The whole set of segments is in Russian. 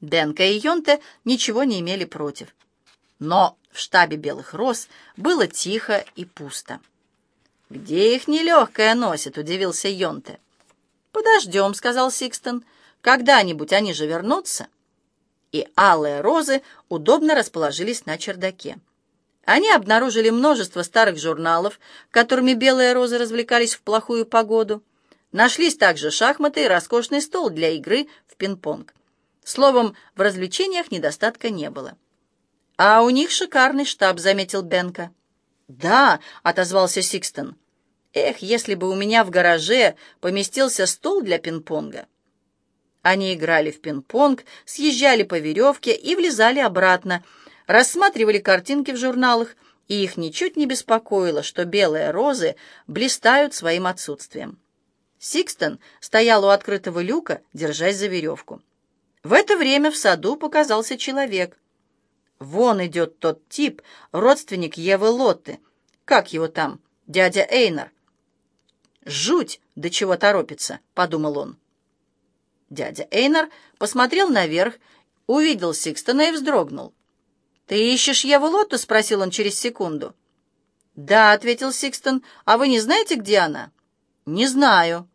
Бенка и Йонте ничего не имели против. Но в штабе «Белых роз» было тихо и пусто. «Где их нелегкая носит?» — удивился Йонте. «Подождем», — сказал Сикстон. «Когда-нибудь они же вернутся». И алые розы удобно расположились на чердаке. Они обнаружили множество старых журналов, которыми белые розы развлекались в плохую погоду. Нашлись также шахматы и роскошный стол для игры в пинг-понг. Словом, в развлечениях недостатка не было. «А у них шикарный штаб», — заметил Бенка. «Да», — отозвался Сикстон. «Эх, если бы у меня в гараже поместился стол для пинг-понга». Они играли в пинг-понг, съезжали по веревке и влезали обратно, рассматривали картинки в журналах, и их ничуть не беспокоило, что белые розы блистают своим отсутствием. Сикстон стоял у открытого люка, держась за веревку. В это время в саду показался человек. Вон идет тот тип, родственник Евы Лотты. Как его там? Дядя Эйнар. «Жуть, до чего торопится», — подумал он. Дядя Эйнар посмотрел наверх, увидел Сикстона и вздрогнул. «Ты ищешь Еву Лотту?» — спросил он через секунду. «Да», — ответил Сикстен. «А вы не знаете, где она?» «Не знаю».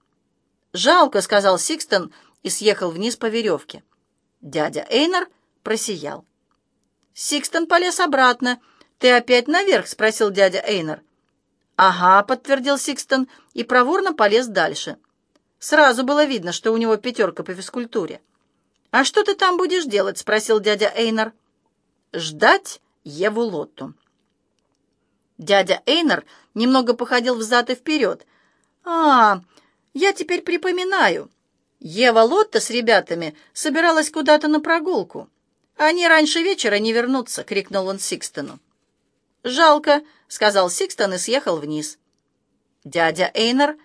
«Жалко», — сказал Сикстен и съехал вниз по веревке. Дядя Эйнар просиял. Сикстен полез обратно. «Ты опять наверх?» — спросил дядя Эйнар. «Ага», — подтвердил Сикстен и проворно полез дальше. Сразу было видно, что у него пятерка по физкультуре. «А что ты там будешь делать?» — спросил дядя Эйнар. «Ждать Еву Лотту». Дядя Эйнар немного походил взад и вперед. «А, я теперь припоминаю. Ева Лотта с ребятами собиралась куда-то на прогулку. «Они раньше вечера не вернутся!» — крикнул он Сикстону. «Жалко», — сказал Сикстон и съехал вниз. Дядя Эйнер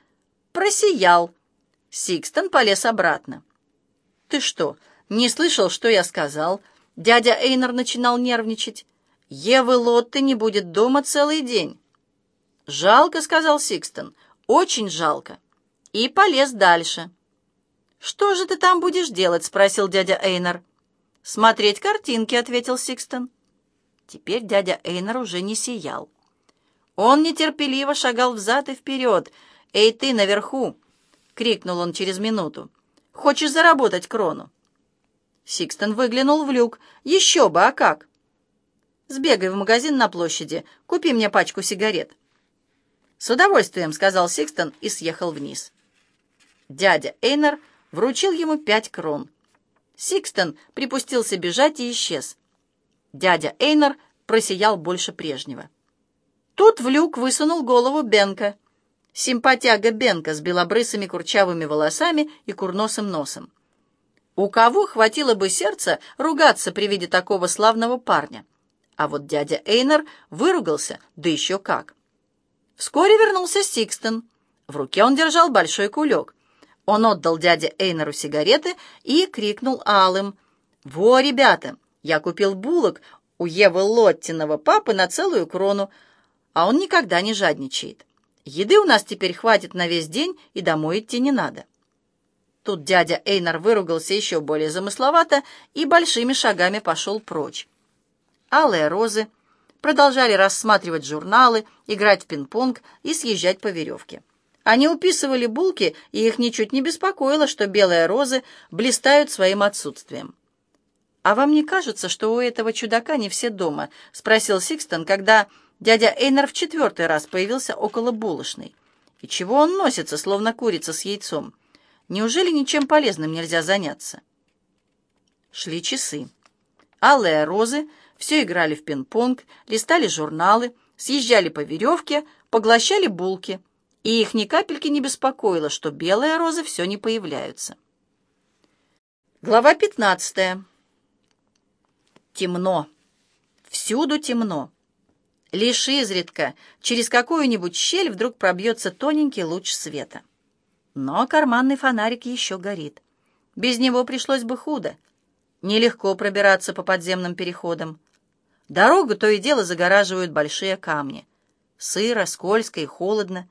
просиял. Сикстон полез обратно. «Ты что, не слышал, что я сказал?» Дядя Эйнер начинал нервничать. «Евы Лотты не будет дома целый день». «Жалко», — сказал Сикстон, — «очень жалко». И полез дальше. «Что же ты там будешь делать?» — спросил дядя Эйнер. «Смотреть картинки», — ответил Сикстон. Теперь дядя Эйнер уже не сиял. Он нетерпеливо шагал взад и вперед. «Эй, ты наверху!» — крикнул он через минуту. «Хочешь заработать крону?» Сикстон выглянул в люк. «Еще бы, а как?» «Сбегай в магазин на площади, купи мне пачку сигарет». «С удовольствием», — сказал Сикстон и съехал вниз. Дядя Эйнер вручил ему пять крон. Сикстон припустился бежать и исчез. Дядя Эйнер просиял больше прежнего. Тут в люк высунул голову Бенка. Симпатяга Бенка с белобрысыми курчавыми волосами и курносым носом. У кого хватило бы сердца ругаться при виде такого славного парня? А вот дядя Эйнер выругался, да еще как. Вскоре вернулся Сикстон. В руке он держал большой кулек. Он отдал дяде Эйнеру сигареты и крикнул алым. «Во, ребята, я купил булок у Евы Лоттиного папы на целую крону, а он никогда не жадничает. Еды у нас теперь хватит на весь день, и домой идти не надо». Тут дядя Эйнер выругался еще более замысловато и большими шагами пошел прочь. Алые розы продолжали рассматривать журналы, играть в пинг-понг и съезжать по веревке. Они уписывали булки, и их ничуть не беспокоило, что белые розы блистают своим отсутствием. «А вам не кажется, что у этого чудака не все дома?» — спросил Сикстон, когда дядя Эйнер в четвертый раз появился около булочной. «И чего он носится, словно курица с яйцом? Неужели ничем полезным нельзя заняться?» Шли часы. Алые розы все играли в пинг-понг, листали журналы, съезжали по веревке, поглощали булки — и их ни капельки не беспокоило, что белые розы все не появляются. Глава пятнадцатая. Темно. Всюду темно. Лишь изредка через какую-нибудь щель вдруг пробьется тоненький луч света. Но карманный фонарик еще горит. Без него пришлось бы худо. Нелегко пробираться по подземным переходам. Дорогу то и дело загораживают большие камни. Сыро, скользко и холодно.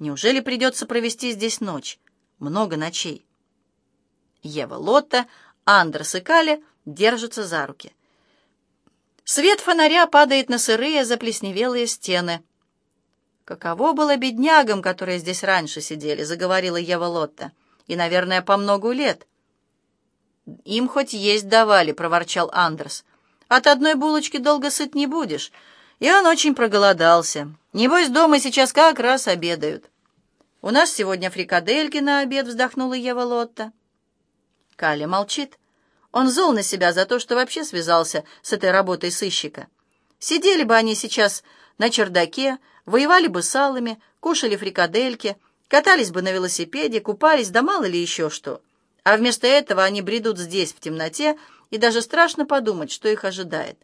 Неужели придется провести здесь ночь? Много ночей. Ева Лотта Андерс и Кале держатся за руки. Свет фонаря падает на сырые заплесневелые стены. «Каково было беднягам, которые здесь раньше сидели», — заговорила Ева Лотта. «И, наверное, по многу лет». «Им хоть есть давали», — проворчал Андерс. «От одной булочки долго сыт не будешь». И он очень проголодался. Небось, дома сейчас как раз обедают. «У нас сегодня фрикадельки на обед», — вздохнула Ева Лотта. Кали молчит. Он зол на себя за то, что вообще связался с этой работой сыщика. Сидели бы они сейчас на чердаке, воевали бы салами, кушали фрикадельки, катались бы на велосипеде, купались, да мало ли еще что. А вместо этого они бредут здесь, в темноте, и даже страшно подумать, что их ожидает.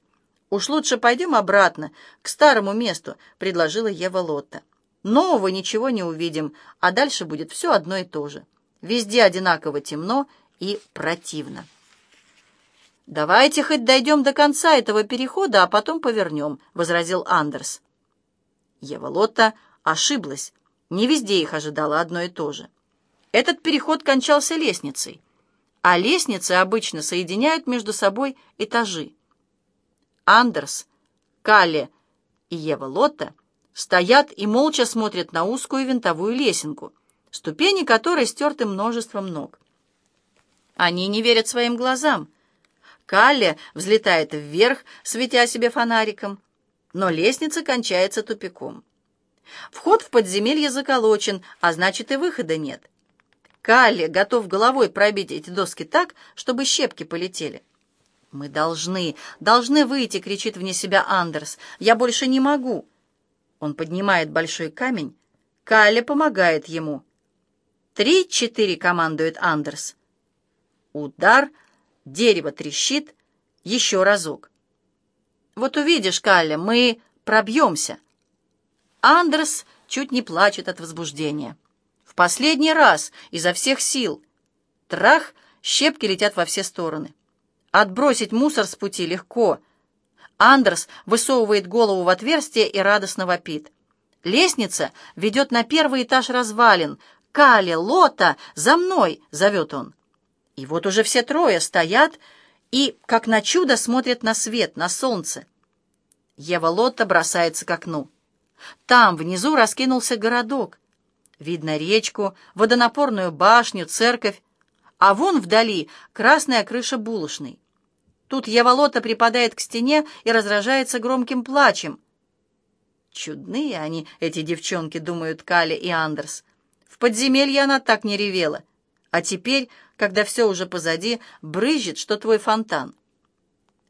«Уж лучше пойдем обратно, к старому месту», — предложила Ева Лотта. «Нового ничего не увидим, а дальше будет все одно и то же. Везде одинаково темно и противно». «Давайте хоть дойдем до конца этого перехода, а потом повернем», — возразил Андерс. Ева Лотта ошиблась. Не везде их ожидало одно и то же. Этот переход кончался лестницей, а лестницы обычно соединяют между собой этажи. Андерс, Калле и Ева Лотта стоят и молча смотрят на узкую винтовую лесенку, ступени которой стерты множеством ног. Они не верят своим глазам. Калле взлетает вверх, светя себе фонариком, но лестница кончается тупиком. Вход в подземелье заколочен, а значит и выхода нет. Калле готов головой пробить эти доски так, чтобы щепки полетели. «Мы должны, должны выйти!» — кричит вне себя Андерс. «Я больше не могу!» Он поднимает большой камень. Калле помогает ему. «Три-четыре!» — командует Андерс. Удар — Дерево трещит. Еще разок. Вот увидишь, Калля, мы пробьемся. Андерс чуть не плачет от возбуждения. В последний раз, изо всех сил. Трах, щепки летят во все стороны. Отбросить мусор с пути легко. Андерс высовывает голову в отверстие и радостно вопит. Лестница ведет на первый этаж развалин. «Кале, Лота, за мной!» — зовет он. И вот уже все трое стоят и, как на чудо, смотрят на свет, на солнце. Ева Лотта бросается к окну. Там, внизу, раскинулся городок. Видно речку, водонапорную башню, церковь, а вон вдали красная крыша булочной. Тут Ева Лотта припадает к стене и разражается громким плачем. Чудные они, эти девчонки, думают Кали и Андерс. В подземелье она так не ревела. А теперь когда все уже позади, брызжет, что твой фонтан.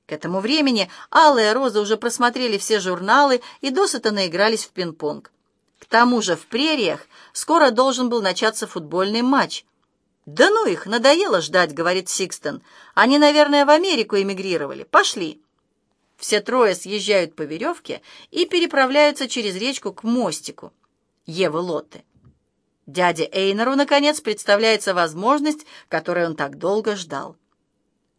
К этому времени Алла и Роза уже просмотрели все журналы и досыта наигрались в пинг-понг. К тому же в прериях скоро должен был начаться футбольный матч. «Да ну их, надоело ждать», — говорит Сикстон. «Они, наверное, в Америку эмигрировали. Пошли». Все трое съезжают по веревке и переправляются через речку к мостику Евы Лотты. Дяде Эйнеру, наконец, представляется возможность, которой он так долго ждал.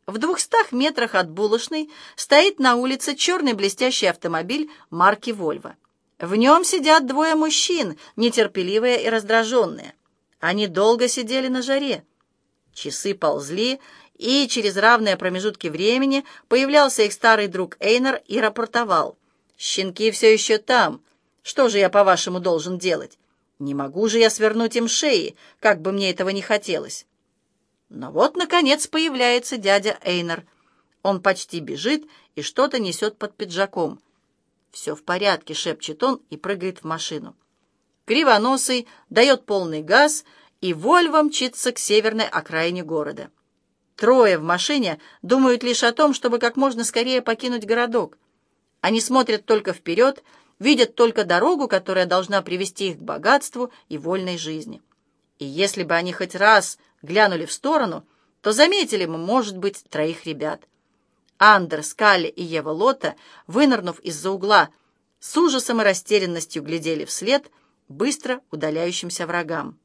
В двухстах метрах от булочной стоит на улице черный блестящий автомобиль марки «Вольво». В нем сидят двое мужчин, нетерпеливые и раздраженные. Они долго сидели на жаре. Часы ползли, и через равные промежутки времени появлялся их старый друг Эйнер и рапортовал. «Щенки все еще там. Что же я, по-вашему, должен делать? Не могу же я свернуть им шеи, как бы мне этого не хотелось. Но вот, наконец, появляется дядя Эйнер. Он почти бежит и что-то несет под пиджаком. «Все в порядке», — шепчет он и прыгает в машину. Кривоносый дает полный газ, и Вольво мчится к северной окраине города. Трое в машине думают лишь о том, чтобы как можно скорее покинуть городок. Они смотрят только вперед видят только дорогу, которая должна привести их к богатству и вольной жизни. И если бы они хоть раз глянули в сторону, то заметили бы, может быть, троих ребят. Андерс, Калли и Ева Лота, вынырнув из-за угла, с ужасом и растерянностью глядели вслед быстро удаляющимся врагам.